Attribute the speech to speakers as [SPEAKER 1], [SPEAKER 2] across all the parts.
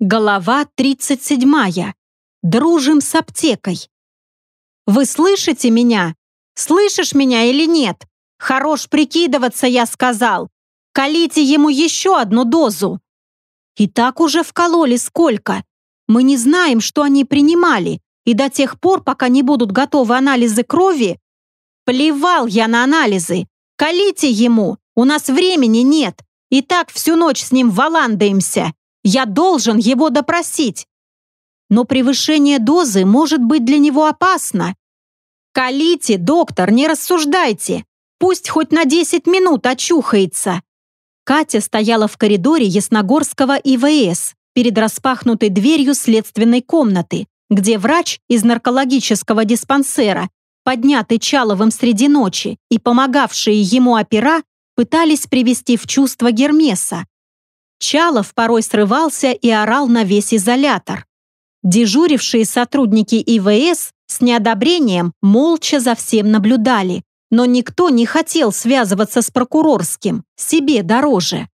[SPEAKER 1] Голова 37. Дружим с аптекой. Вы слышите меня? Слышишь меня или нет? Хорош прикидываться, я сказал. Колите ему еще одну дозу. И так уже вкололи сколько. Мы не знаем, что они принимали, и до тех пор, пока не будут готовы анализы крови... Плевал я на анализы. Колите ему, у нас времени нет. И так всю ночь с ним валандаемся. Я должен его допросить. Но превышение дозы может быть для него опасно. Колите, доктор, не рассуждайте. Пусть хоть на 10 минут очухается. Катя стояла в коридоре Ясногорского ИВС перед распахнутой дверью следственной комнаты, где врач из наркологического диспансера, поднятый Чаловым среди ночи и помогавшие ему опера, пытались привести в чувство Гермеса, Чалов порой срывался и орал на весь изолятор. Дежурившие сотрудники ИВС с неодобрением молча за всем наблюдали, но никто не хотел связываться с прокурорским, себе дороже.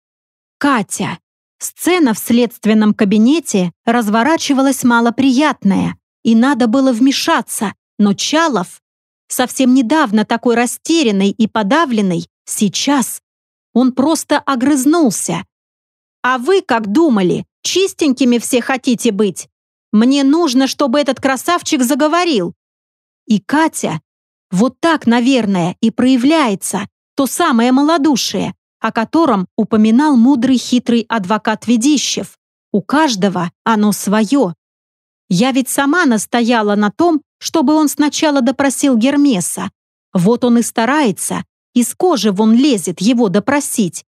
[SPEAKER 1] Катя. Сцена в следственном кабинете разворачивалась малоприятная, и надо было вмешаться, но Чалов, совсем недавно такой растерянный и подавленный, сейчас он просто огрызнулся, а вы как думали? Чистенькими все хотите быть? Мне нужно, чтобы этот красавчик заговорил. И Катя, вот так, наверное, и проявляется то самое малодушие, о котором упоминал мудрый хитрый адвокат Ведищев. У каждого оно свое. Я ведь сама настояла на том, чтобы он сначала допросил Гермеса. Вот он и старается, из кожи вон лезет его допросить.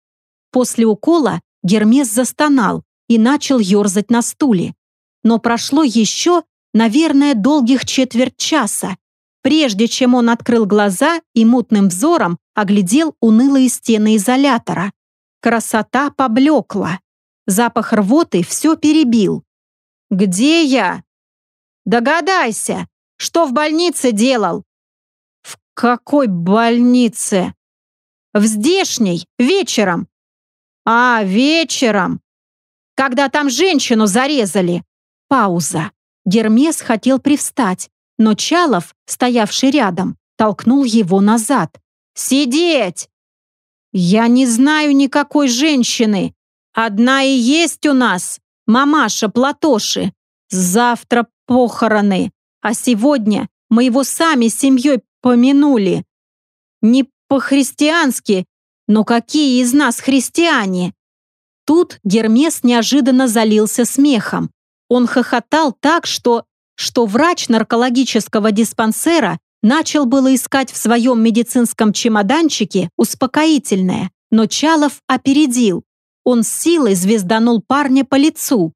[SPEAKER 1] После укола Гермес застонал и начал ерзать на стуле. Но прошло еще, наверное, долгих четверть часа, прежде чем он открыл глаза и мутным взором оглядел унылые стены изолятора. Красота поблекла. Запах рвоты все перебил. «Где я?» «Догадайся, что в больнице делал?» «В какой больнице?» «В здешней, вечером, а, вечером. Когда там женщину зарезали. Пауза. Гермес хотел привстать, но Чалов, стоявший рядом, толкнул его назад. «Сидеть!» «Я не знаю никакой женщины. Одна и есть у нас, мамаша Платоши. Завтра похороны, а сегодня мы его сами семьей помянули. Не по-христиански, но какие из нас христиане? Тут Гермес неожиданно залился смехом. Он хохотал так, что, что врач наркологического диспансера начал было искать в своем медицинском чемоданчике успокоительное, но Чалов опередил. Он с силой звезданул парня по лицу.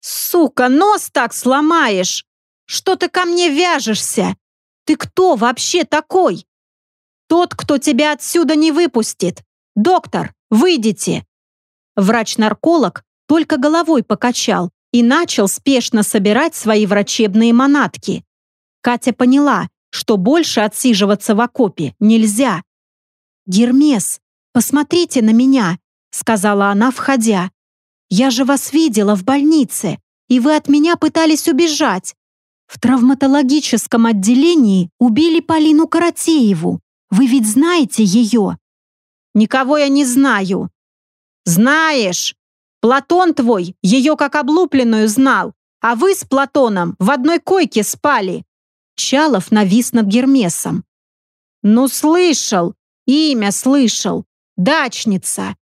[SPEAKER 1] «Сука, нос так сломаешь! Что ты ко мне вяжешься? Ты кто вообще такой? Тот, кто тебя отсюда не выпустит. Доктор, выйдите!» Врач-нарколог только головой покачал и начал спешно собирать свои врачебные манатки. Катя поняла, что больше отсиживаться в окопе нельзя. «Гермес, посмотрите на меня», — сказала она, входя. «Я же вас видела в больнице, и вы от меня пытались убежать. В травматологическом отделении убили Полину Каратееву. Вы ведь знаете ее?» «Никого я не знаю». «Знаешь! Платон твой ее как облупленную знал, а вы с Платоном в одной койке спали». Чалов навис над Гермесом. «Ну, слышал, имя слышал, дачница».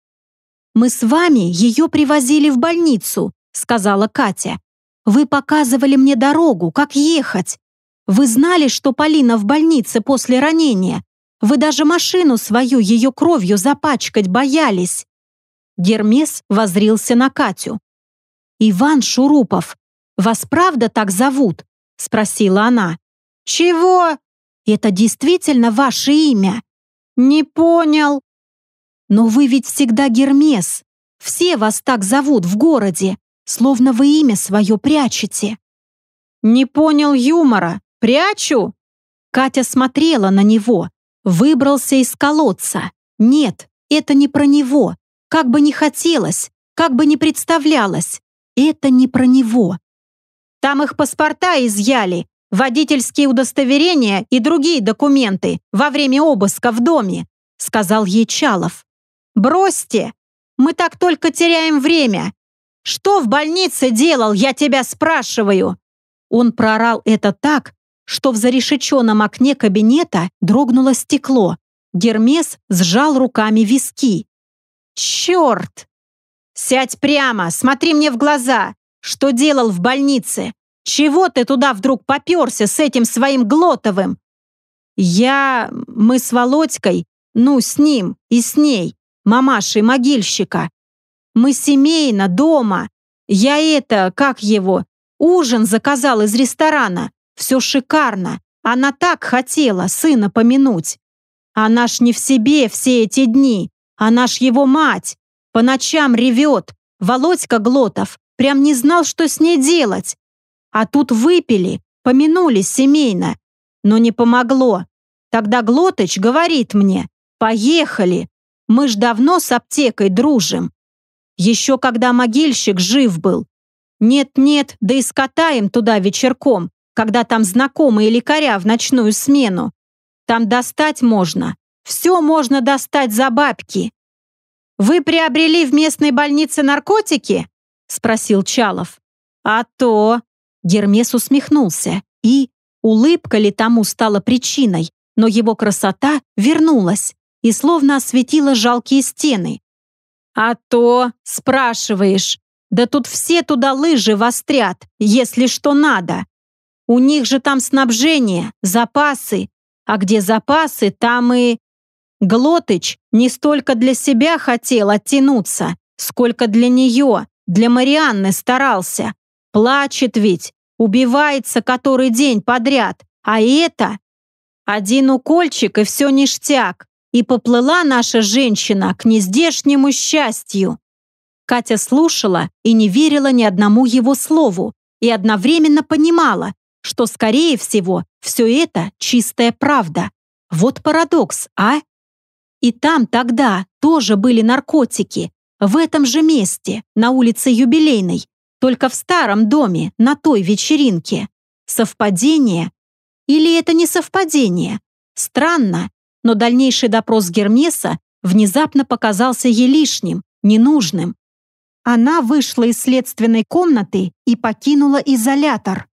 [SPEAKER 1] «Мы с вами ее привозили в больницу», сказала Катя. «Вы показывали мне дорогу, как ехать. Вы знали, что Полина в больнице после ранения, вы даже машину свою ее кровью запачкать боялись. Гермес возрился на Катю. «Иван Шурупов, вас правда так зовут?» — спросила она. «Чего? Это действительно ваше имя?» «Не понял». «Но вы ведь всегда Гермес. Все вас так зовут в городе, словно вы имя свое прячете». «Не понял юмора. Прячу?» Катя смотрела на него, Выбрался из колодца. Нет, это не про него. Как бы ни хотелось, как бы ни представлялось. это не про него. Там их паспорта изъяли, водительские удостоверения и другие документы во время обыска в доме, сказал ей Чалов. Бросьте, мы так только теряем время. Что в больнице делал, я тебя спрашиваю? Он проорал это так, что в зарешеченном окне кабинета дрогнуло стекло. Гермес сжал руками виски. «Черт! Сядь прямо, смотри мне в глаза! Что делал в больнице? Чего ты туда вдруг поперся с этим своим Глотовым?» «Я... мы с Володькой, ну, с ним и с ней, мамашей могильщика. Мы семейно, дома. Я это, как его, ужин заказал из ресторана. Все шикарно. Она так хотела сына помянуть. Она ж не в себе все эти дни. Она ж его мать. По ночам ревет. Володька Глотов прям не знал, что с ней делать. А тут выпили, помянулись семейно. Но не помогло. Тогда Глотыч говорит мне, поехали. Мы ж давно с аптекой дружим. Еще когда могильщик жив был. Нет-нет, да и скатаем туда вечерком, когда там знакомые лекаря в ночную смену. Там достать можно. Все можно достать за бабки. «Вы приобрели в местной больнице наркотики?» — спросил Чалов. «А то...» — Гермес усмехнулся. И улыбка ли тому стала причиной, но его красота вернулась и словно осветила жалкие стены. «А то, спрашиваешь, да тут все туда лыжи вострят, если что надо. У них же там снабжение, запасы. А где запасы, там и... Глотыч не столько для себя хотел оттянуться, сколько для нее, для Марианны старался. Плачет ведь, убивается который день подряд. А это... Один укольчик и все ништяк. И поплыла наша женщина к нездешнему счастью. Катя слушала и не верила ни одному его слову, и одновременно понимала, что, скорее всего, все это чистая правда. Вот парадокс, а? И там тогда тоже были наркотики, в этом же месте, на улице Юбилейной, только в старом доме, на той вечеринке. Совпадение? Или это не совпадение? Странно, но дальнейший допрос Гермеса внезапно показался ей лишним, ненужным. Она вышла из следственной комнаты и покинула изолятор.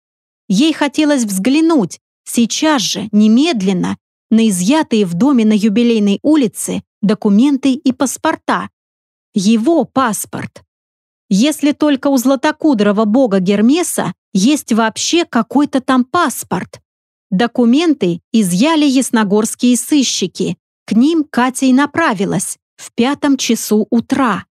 [SPEAKER 1] Ей хотелось взглянуть, сейчас же, немедленно, на изъятые в доме на юбилейной улице документы и паспорта. Его паспорт. Если только у златокудрого бога Гермеса есть вообще какой-то там паспорт. Документы изъяли ясногорские сыщики. К ним Катя и направилась в пятом часу утра.